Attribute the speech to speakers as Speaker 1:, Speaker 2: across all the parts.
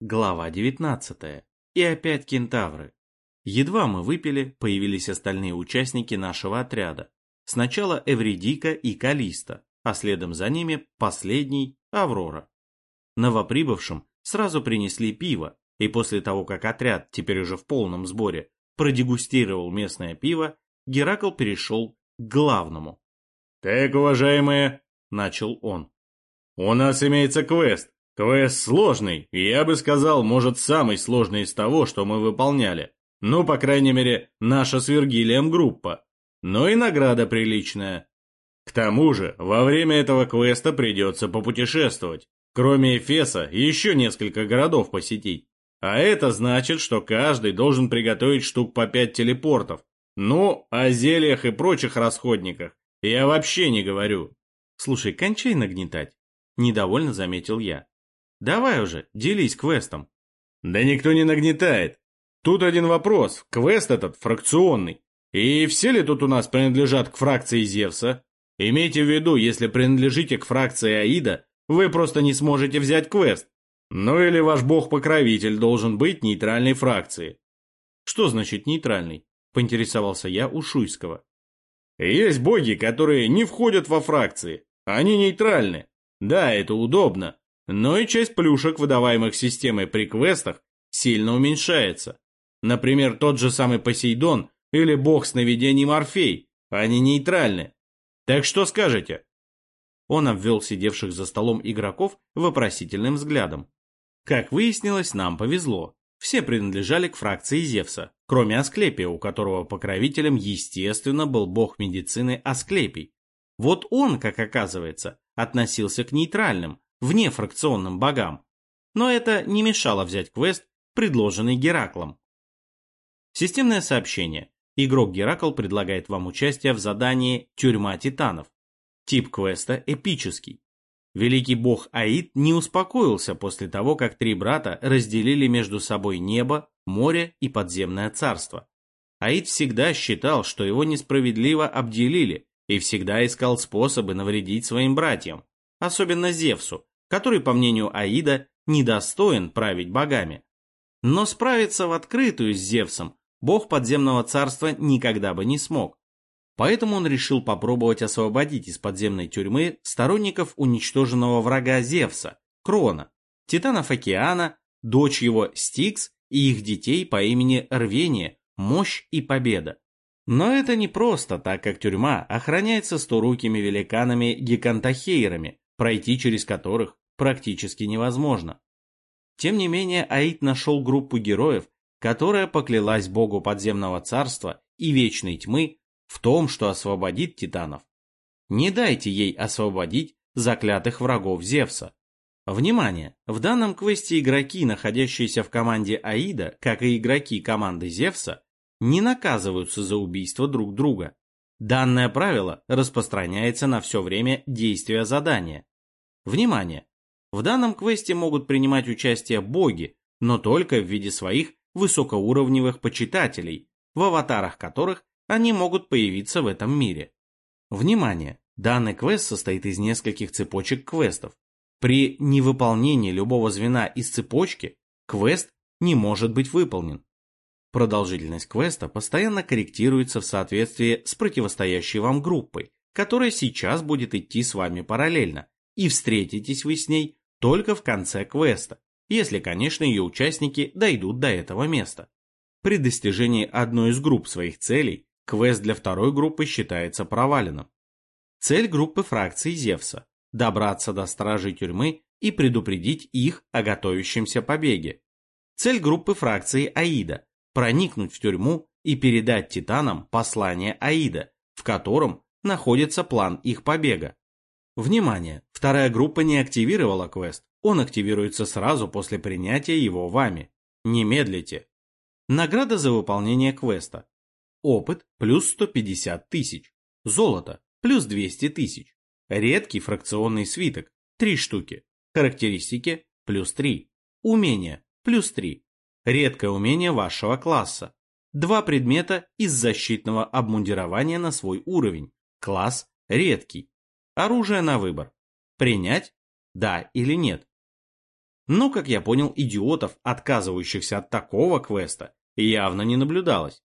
Speaker 1: Глава 19. И опять кентавры. Едва мы выпили, появились остальные участники нашего отряда. Сначала Эвредика и Калиста, а следом за ними последний – Аврора. Новоприбывшим сразу принесли пиво, и после того, как отряд, теперь уже в полном сборе, продегустировал местное пиво, Геракл перешел к главному.
Speaker 2: «Так, уважаемые», – начал он, – «у нас имеется квест, Квест сложный, я бы сказал, может, самый сложный из того, что мы выполняли. Ну, по крайней мере, наша с Вергилием группа. Но и награда приличная. К тому же, во время этого квеста придется попутешествовать. Кроме Эфеса, еще несколько городов посетить. А это значит, что каждый должен приготовить штук по пять телепортов. Ну, о зельях и прочих расходниках я вообще не говорю.
Speaker 1: Слушай, кончай нагнетать. Недовольно заметил я. Давай уже, делись квестом.
Speaker 2: Да никто не нагнетает. Тут один вопрос. Квест этот фракционный. И все ли тут у нас принадлежат к фракции Зевса? Имейте в виду, если принадлежите к фракции Аида, вы просто не сможете взять квест. Ну или ваш бог-покровитель должен быть нейтральной фракции.
Speaker 1: Что значит нейтральный? Поинтересовался я у Шуйского.
Speaker 2: Есть боги, которые не входят во фракции. Они нейтральны. Да, это удобно, но и часть плюшек, выдаваемых системой при квестах, сильно уменьшается. Например, тот же самый Посейдон или бог сновидений Морфей, они нейтральны. Так что скажете?
Speaker 1: Он обвел сидевших за столом игроков вопросительным взглядом. Как выяснилось, нам повезло. Все принадлежали к фракции Зевса, кроме Асклепия, у которого покровителем, естественно, был бог медицины Асклепий. Вот он, как оказывается, относился к нейтральным, вне фракционным богам, но это не мешало взять квест, предложенный Гераклом. Системное сообщение. Игрок Геракл предлагает вам участие в задании «Тюрьма титанов». Тип квеста эпический. Великий бог Аид не успокоился после того, как три брата разделили между собой небо, море и подземное царство. Аид всегда считал, что его несправедливо обделили и всегда искал способы навредить своим братьям, особенно Зевсу, который, по мнению Аида, недостоин править богами. Но справиться в открытую с Зевсом бог подземного царства никогда бы не смог. Поэтому он решил попробовать освободить из подземной тюрьмы сторонников уничтоженного врага Зевса, Крона, титанов океана, дочь его Стикс и их детей по имени Рвение, Мощь и Победа. Но это не просто, так как тюрьма охраняется сторукими великанами-гекантахейрами, пройти через которых практически невозможно. Тем не менее, Аид нашел группу героев, которая поклялась богу подземного царства и вечной тьмы в том, что освободит титанов. Не дайте ей освободить заклятых врагов Зевса. Внимание! В данном квесте игроки, находящиеся в команде Аида, как и игроки команды Зевса, не наказываются за убийство друг друга. Данное правило распространяется на все время действия задания. Внимание! В данном квесте могут принимать участие боги, но только в виде своих высокоуровневых почитателей, в аватарах которых они могут появиться в этом мире. Внимание! Данный квест состоит из нескольких цепочек квестов. При невыполнении любого звена из цепочки квест не может быть выполнен. Продолжительность квеста постоянно корректируется в соответствии с противостоящей вам группой, которая сейчас будет идти с вами параллельно, и встретитесь вы с ней только в конце квеста, если, конечно, ее участники дойдут до этого места. При достижении одной из групп своих целей, квест для второй группы считается проваленным. Цель группы фракции Зевса – добраться до стражей тюрьмы и предупредить их о готовящемся побеге. Цель группы фракции Аида проникнуть в тюрьму и передать титанам послание Аида, в котором находится план их побега. Внимание! Вторая группа не активировала квест, он активируется сразу после принятия его вами. Не медлите. Награда за выполнение квеста. Опыт плюс 150 тысяч. Золото плюс 200 тысяч. Редкий фракционный свиток 3 штуки. Характеристики плюс 3. Умения плюс 3. Редкое умение вашего класса. Два предмета из защитного обмундирования на свой уровень. Класс редкий. Оружие на выбор. Принять? Да или нет? Но, как я понял, идиотов, отказывающихся от такого квеста, явно не наблюдалось.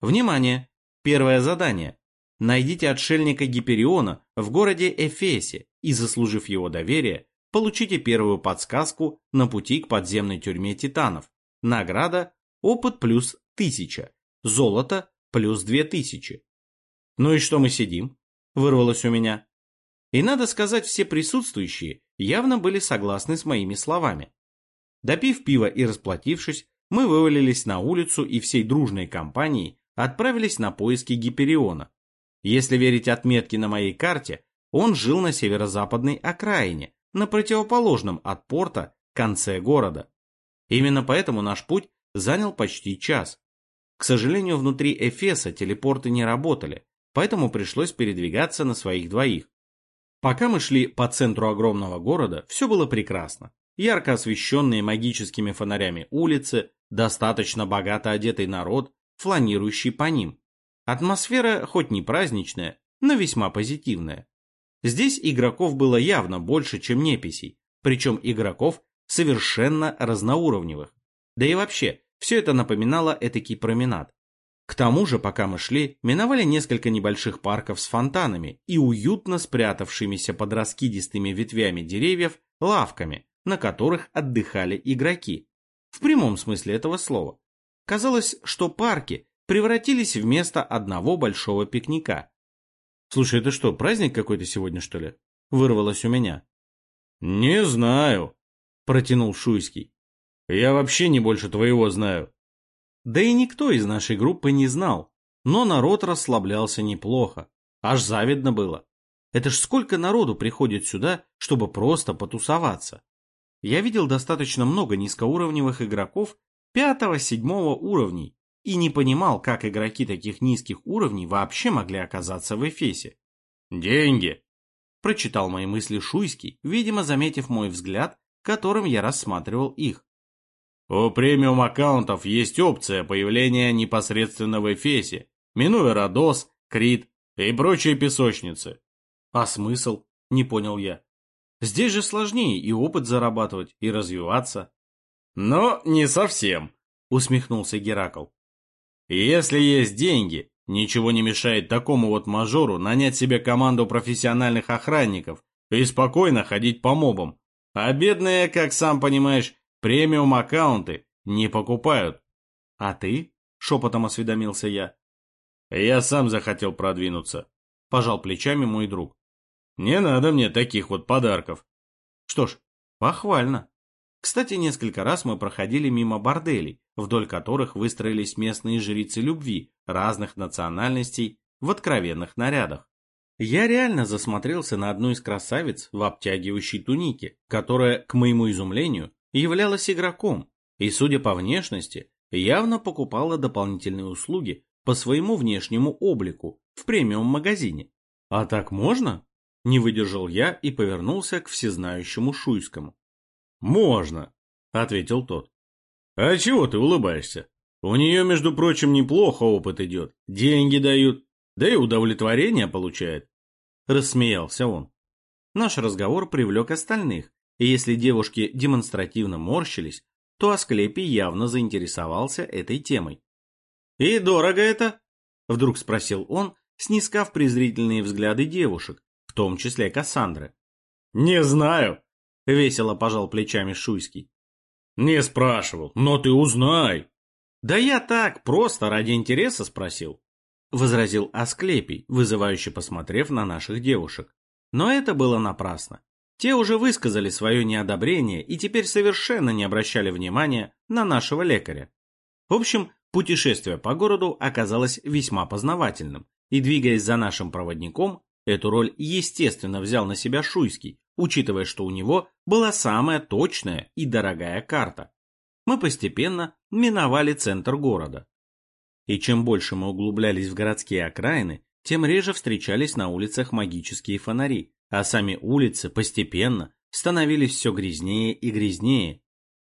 Speaker 1: Внимание! Первое задание. Найдите отшельника Гипериона в городе Эфесе и, заслужив его доверие, получите первую подсказку на пути к подземной тюрьме титанов. Награда – опыт плюс 1000, золото плюс 2000. Ну и что мы сидим? Вырвалось у меня. И надо сказать, все присутствующие явно были согласны с моими словами. Допив пива и расплатившись, мы вывалились на улицу и всей дружной компанией отправились на поиски Гипериона. Если верить отметке на моей карте, он жил на северо-западной окраине, на противоположном от порта конце города. Именно поэтому наш путь занял почти час. К сожалению, внутри Эфеса телепорты не работали, поэтому пришлось передвигаться на своих двоих. Пока мы шли по центру огромного города, все было прекрасно. Ярко освещенные магическими фонарями улицы, достаточно богато одетый народ, фланирующий по ним. Атмосфера хоть не праздничная, но весьма позитивная. Здесь игроков было явно больше, чем неписей, причем игроков совершенно разноуровневых. Да и вообще, все это напоминало этакий променад. К тому же, пока мы шли, миновали несколько небольших парков с фонтанами и уютно спрятавшимися под раскидистыми ветвями деревьев лавками, на которых отдыхали игроки. В прямом смысле этого слова. Казалось, что парки превратились в место одного большого пикника. «Слушай, это что, праздник какой-то сегодня, что ли?» Вырвалось у меня.
Speaker 2: «Не знаю», — протянул Шуйский. «Я вообще не больше твоего знаю».
Speaker 1: Да и никто из нашей группы не знал, но народ расслаблялся неплохо. Аж завидно было. Это ж сколько народу приходит сюда, чтобы просто потусоваться. Я видел достаточно много низкоуровневых игроков пятого-седьмого уровней и не понимал, как игроки таких низких уровней вообще могли оказаться в Эфесе.
Speaker 2: «Деньги!»
Speaker 1: – прочитал мои мысли Шуйский, видимо, заметив мой взгляд, которым я рассматривал их.
Speaker 2: У премиум аккаунтов есть опция появления непосредственно в Эфесе, минуя Родос, Крит и прочие песочницы.
Speaker 1: А смысл? Не понял я. Здесь же сложнее и опыт зарабатывать, и развиваться.
Speaker 2: Но не совсем, усмехнулся Геракл. Если есть деньги, ничего не мешает такому вот мажору нанять себе команду профессиональных охранников и спокойно ходить по мобам. А бедные, как сам понимаешь, премиум аккаунты не покупают.
Speaker 1: А ты? Шепотом осведомился я.
Speaker 2: Я сам захотел продвинуться.
Speaker 1: Пожал плечами мой друг.
Speaker 2: Не надо мне таких вот подарков.
Speaker 1: Что ж, похвально. Кстати, несколько раз мы проходили мимо борделей, вдоль которых выстроились местные жрицы любви разных национальностей в откровенных нарядах. Я реально засмотрелся на одну из красавиц в обтягивающей тунике, которая, к моему изумлению, являлась игроком и, судя по внешности, явно покупала дополнительные услуги по своему внешнему облику в премиум-магазине. А так можно? Не выдержал я и повернулся к всезнающему Шуйскому.
Speaker 2: «Можно», — ответил тот. «А чего ты улыбаешься? У нее, между прочим, неплохо опыт идет, деньги дают, да и удовлетворение получает».
Speaker 1: Рассмеялся он. Наш разговор привлек остальных, и если девушки демонстративно морщились, то Асклепий явно заинтересовался этой темой. «И дорого это?» — вдруг спросил он, снискав презрительные взгляды девушек, в том числе Кассандры.
Speaker 2: «Не знаю», —
Speaker 1: весело пожал плечами Шуйский.
Speaker 2: «Не спрашивал, но ты узнай».
Speaker 1: «Да я так, просто ради интереса спросил», — возразил Асклепий, вызывающе посмотрев на наших девушек. Но это было напрасно. Те уже высказали свое неодобрение и теперь совершенно не обращали внимания на нашего лекаря. В общем, путешествие по городу оказалось весьма познавательным, и двигаясь за нашим проводником, эту роль естественно взял на себя Шуйский, учитывая, что у него была самая точная и дорогая карта. Мы постепенно миновали центр города. И чем больше мы углублялись в городские окраины, тем реже встречались на улицах магические фонари, а сами улицы постепенно становились все грязнее и грязнее.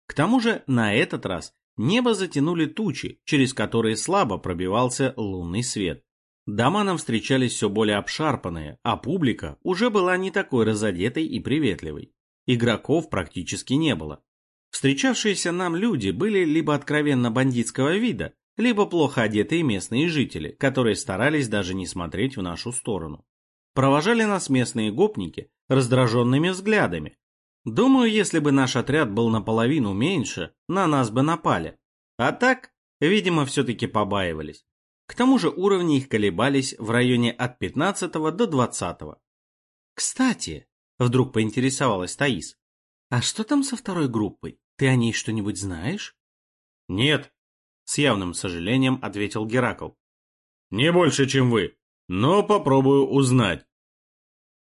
Speaker 1: К тому же на этот раз небо затянули тучи, через которые слабо пробивался лунный свет. Дома нам встречались все более обшарпанные, а публика уже была не такой разодетой и приветливой. Игроков практически не было. Встречавшиеся нам люди были либо откровенно бандитского вида, либо плохо одетые местные жители, которые старались даже не смотреть в нашу сторону. Провожали нас местные гопники раздраженными взглядами. Думаю, если бы наш отряд был наполовину меньше, на нас бы напали. А так, видимо, все-таки побаивались. К тому же уровни их колебались в районе от 15 до 20. Кстати, вдруг поинтересовалась Таис, а что там со второй группой? Ты о ней что-нибудь знаешь?
Speaker 2: Нет,
Speaker 1: с явным сожалением ответил Геракл.
Speaker 2: Не больше, чем вы, но попробую узнать.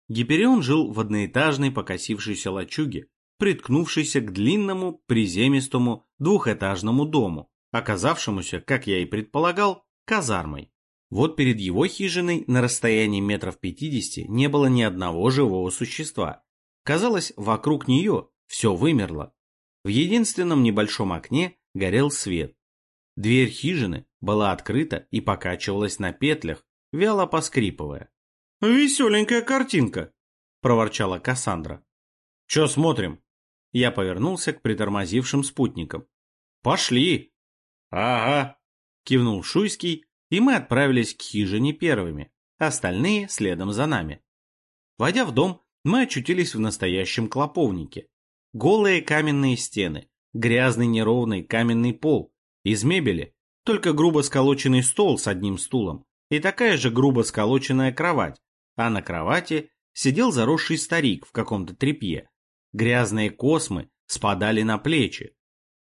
Speaker 1: Гиперион жил в одноэтажной покосившейся лачуге, приткнувшейся к длинному, приземистому, двухэтажному дому, оказавшемуся, как я и предполагал, казармой. Вот перед его хижиной на расстоянии метров пятидесяти не было ни одного живого существа. Казалось, вокруг нее все вымерло. В единственном небольшом окне горел свет. Дверь хижины была открыта и покачивалась на петлях, вяло поскрипывая.
Speaker 2: «Веселенькая картинка», — проворчала Кассандра.
Speaker 1: «Че смотрим?» Я повернулся к притормозившим спутникам. «Пошли!»
Speaker 2: «Ага», —
Speaker 1: кивнул Шуйский, и мы отправились к хижине первыми, остальные следом за нами. Войдя в дом, мы очутились в настоящем клоповнике. Голые каменные стены, грязный неровный каменный пол, из мебели только грубо сколоченный стол с одним стулом и такая же грубо сколоченная кровать, а на кровати сидел заросший старик в каком-то тряпье. Грязные космы спадали на плечи.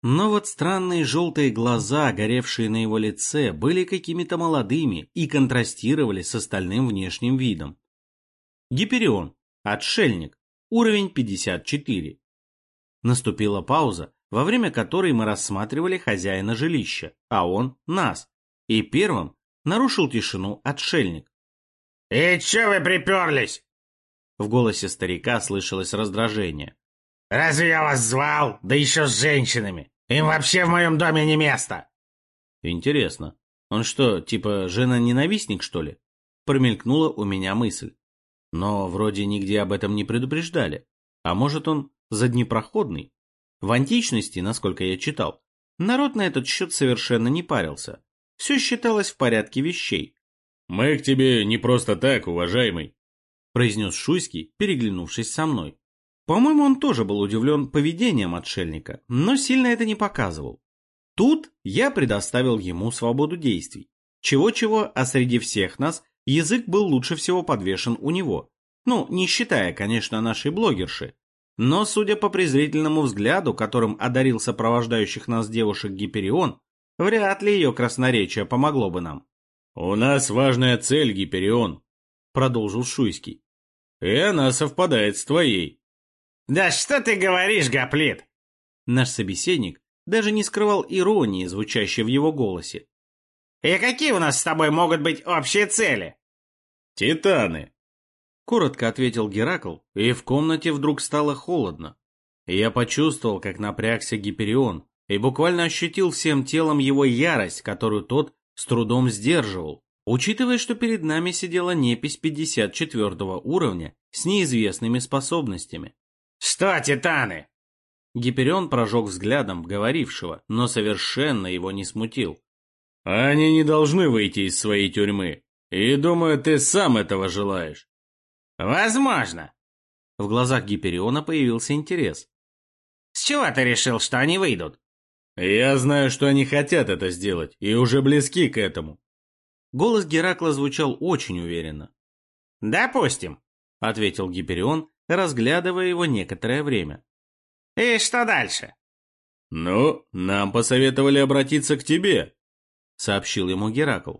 Speaker 1: Но вот странные желтые глаза, горевшие на его лице, были какими-то молодыми и контрастировали с остальным внешним видом. Гиперион, отшельник, уровень 54. Наступила пауза, во время которой мы рассматривали хозяина жилища, а он — нас. И первым нарушил тишину отшельник.
Speaker 3: «И че вы приперлись?»
Speaker 1: В голосе старика слышалось раздражение.
Speaker 3: «Разве я вас звал? Да еще с женщинами! Им вообще в моем доме не место!»
Speaker 1: «Интересно, он что, типа жена-ненавистник, что ли?» Промелькнула у меня мысль. Но вроде нигде об этом не предупреждали. А может он заднепроходный? В античности, насколько я читал, народ на этот счет совершенно не парился. Все считалось в порядке вещей.
Speaker 2: «Мы к тебе не просто так, уважаемый», —
Speaker 1: произнес Шуйский, переглянувшись со мной. По-моему, он тоже был удивлен поведением отшельника, но сильно это не показывал. Тут я предоставил ему свободу действий. Чего-чего, а среди всех нас язык был лучше всего подвешен у него. Ну, не считая, конечно, нашей блогерши, но, судя по презрительному взгляду, которым одарил сопровождающих нас девушек Гиперион, вряд ли ее красноречие помогло бы нам.
Speaker 2: «У нас важная цель, Гиперион», — продолжил Шуйский. «И она совпадает с твоей».
Speaker 3: «Да что ты говоришь, Гоплит?»
Speaker 1: Наш собеседник даже не скрывал иронии, звучащей в его голосе.
Speaker 3: «И какие у нас с тобой могут быть общие цели?»
Speaker 2: «Титаны»,
Speaker 1: Коротко ответил Геракл, и в комнате вдруг стало холодно. Я почувствовал, как напрягся Гиперион, и буквально ощутил всем телом его ярость, которую тот с трудом сдерживал, учитывая, что перед нами сидела непись 54 уровня с неизвестными способностями.
Speaker 3: «Что, титаны?»
Speaker 1: Гиперион прожег взглядом говорившего, но совершенно его не смутил.
Speaker 2: «Они не должны выйти из своей тюрьмы, и, думаю, ты сам этого желаешь.
Speaker 3: Возможно.
Speaker 1: В глазах Гипериона появился интерес.
Speaker 3: С чего ты решил, что они выйдут?
Speaker 2: Я знаю, что они хотят это сделать, и уже близки к этому.
Speaker 1: Голос Геракла звучал очень уверенно.
Speaker 3: «Допустим», —
Speaker 1: ответил Гиперион, разглядывая его некоторое время.
Speaker 3: «И что дальше?»
Speaker 2: «Ну, нам посоветовали обратиться к тебе», — сообщил ему Геракл.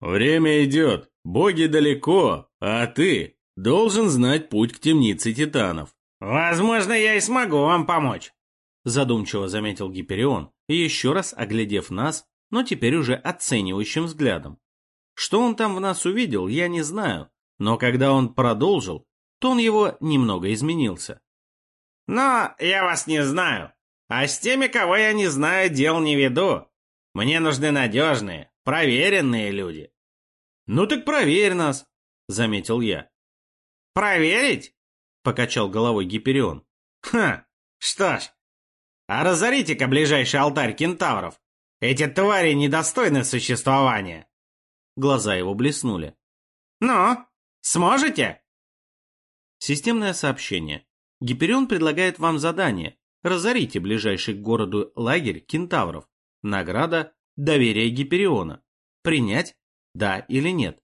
Speaker 2: «Время идет, боги далеко, а ты должен знать путь к темнице титанов.
Speaker 3: «Возможно, я и смогу вам помочь», —
Speaker 1: задумчиво заметил Гиперион, еще раз оглядев нас, но теперь уже оценивающим взглядом. Что он там в нас увидел, я не знаю, но когда он продолжил, то он его немного изменился.
Speaker 3: «Но я вас не знаю, а с теми, кого я не знаю, дел не веду. Мне нужны надежные, проверенные люди».
Speaker 1: «Ну так проверь нас», — заметил я.
Speaker 3: «Проверить?» — покачал головой Гиперион. «Ха, что ж, а разорите-ка ближайший алтарь кентавров. Эти твари недостойны существования.
Speaker 1: Глаза его блеснули.
Speaker 3: Ну, сможете?
Speaker 1: Системное сообщение. Гиперион предлагает вам задание. Разорите ближайший к городу лагерь кентавров. Награда – доверие Гипериона. Принять? Да или нет?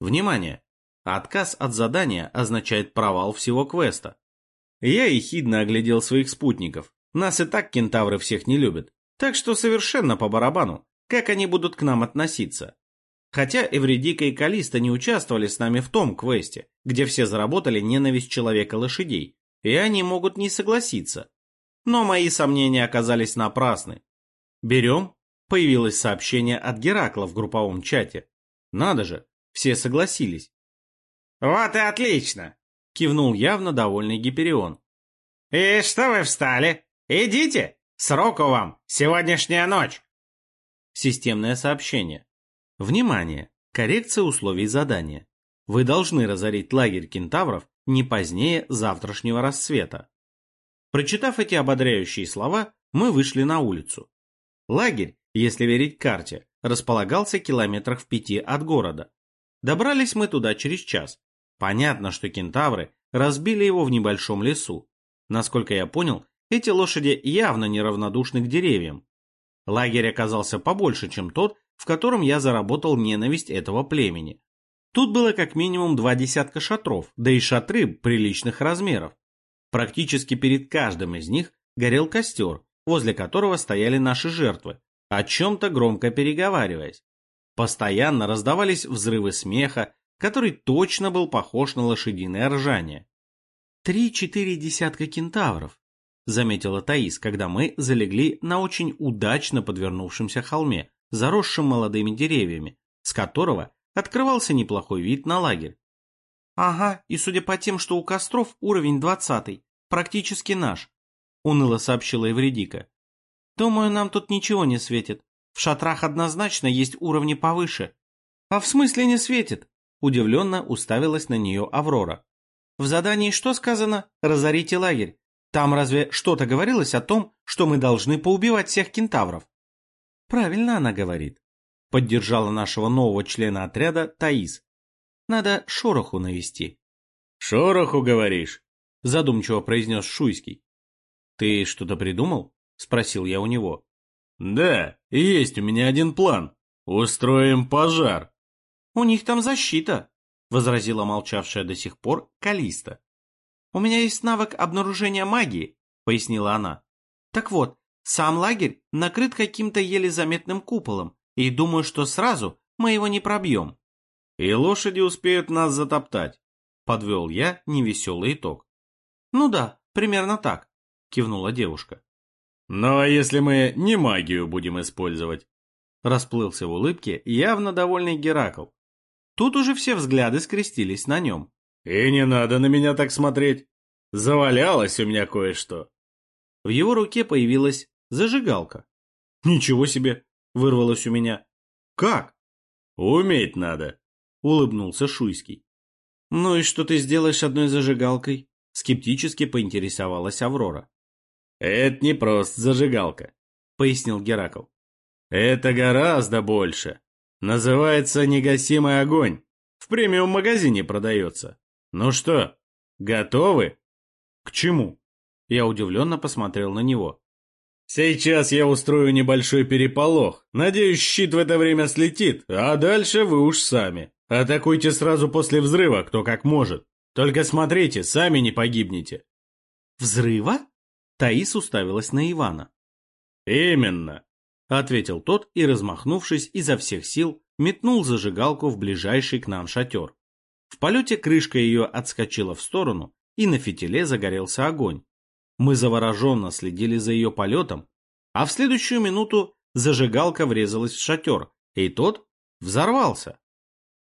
Speaker 1: Внимание! Отказ от задания означает провал всего квеста. Я ехидно оглядел своих спутников. Нас и так кентавры всех не любят. Так что совершенно по барабану, как они будут к нам относиться. Хотя Эвредика и Калиста не участвовали с нами в том квесте, где все заработали ненависть человека-лошадей, и они могут не согласиться. Но мои сомнения оказались напрасны. «Берем?» — появилось сообщение от Геракла в групповом чате. «Надо же, все согласились».
Speaker 3: «Вот и отлично!»
Speaker 1: — кивнул явно довольный Гиперион.
Speaker 3: «И что вы встали? Идите! Сроку вам! Сегодняшняя ночь!»
Speaker 1: Системное сообщение. Внимание! Коррекция условий задания. Вы должны разорить лагерь кентавров не позднее завтрашнего рассвета. Прочитав эти ободряющие слова, мы вышли на улицу. Лагерь, если верить карте, располагался километрах в пяти от города. Добрались мы туда через час. Понятно, что кентавры разбили его в небольшом лесу. Насколько я понял, эти лошади явно неравнодушны к деревьям. Лагерь оказался побольше, чем тот, в котором я заработал ненависть этого племени. Тут было как минимум два десятка шатров, да и шатры приличных размеров. Практически перед каждым из них горел костер, возле которого стояли наши жертвы, о чем-то громко переговариваясь. Постоянно раздавались взрывы смеха, который точно был похож на лошадиное ржание. «Три-четыре десятка кентавров», — заметила Таис, когда мы залегли на очень удачно подвернувшемся холме, заросшем молодыми деревьями, с которого открывался неплохой вид на лагерь. «Ага, и судя по тем, что у костров уровень двадцатый, практически наш», — уныло сообщила Эвредика. «Думаю, нам тут ничего не светит. В шатрах однозначно есть уровни повыше». «А в смысле не светит?» — удивленно уставилась на нее Аврора. «В задании что сказано? Разорите лагерь. Там разве что-то говорилось о том, что мы должны поубивать всех кентавров?» «Правильно она говорит», — поддержала нашего нового члена отряда Таис. Надо шороху навести.
Speaker 2: «Шороху, говоришь?»
Speaker 1: — задумчиво произнес Шуйский. «Ты что-то придумал?» — спросил я у него.
Speaker 2: «Да, есть у меня один план. Устроим пожар».
Speaker 1: «У них там защита», — возразила молчавшая до сих пор Калиста. «У меня есть навык обнаружения магии», — пояснила она. «Так вот, сам лагерь накрыт каким-то еле заметным куполом, и думаю, что сразу мы его не пробьем.
Speaker 2: И лошади успеют нас затоптать. Подвел я невеселый итог.
Speaker 1: Ну да, примерно так, кивнула девушка.
Speaker 2: Ну а если мы не магию будем использовать?
Speaker 1: Расплылся в улыбке явно довольный Геракл. Тут уже все взгляды скрестились на нем.
Speaker 2: И не надо на меня так смотреть. Завалялось у меня кое-что.
Speaker 1: В его руке появилась зажигалка. Ничего себе, вырвалось у меня. Как?
Speaker 2: Уметь надо
Speaker 1: улыбнулся Шуйский. «Ну и что ты сделаешь одной зажигалкой?» Скептически поинтересовалась Аврора.
Speaker 2: «Это не просто зажигалка», — пояснил Геракл. «Это гораздо больше. Называется негасимый огонь. В премиум-магазине продается. Ну что, готовы?»
Speaker 1: «К чему?» Я удивленно посмотрел на него.
Speaker 2: «Сейчас я устрою небольшой переполох. Надеюсь, щит в это время слетит, а дальше вы уж сами». Атакуйте сразу после взрыва, кто как может. Только смотрите, сами не погибнете.
Speaker 1: Взрыва? Таис уставилась на Ивана.
Speaker 2: Именно,
Speaker 1: ответил тот и, размахнувшись изо всех сил, метнул зажигалку в ближайший к нам шатер. В полете крышка ее отскочила в сторону, и на фитиле загорелся огонь. Мы завороженно следили за ее полетом, а в следующую минуту зажигалка врезалась в шатер, и тот взорвался.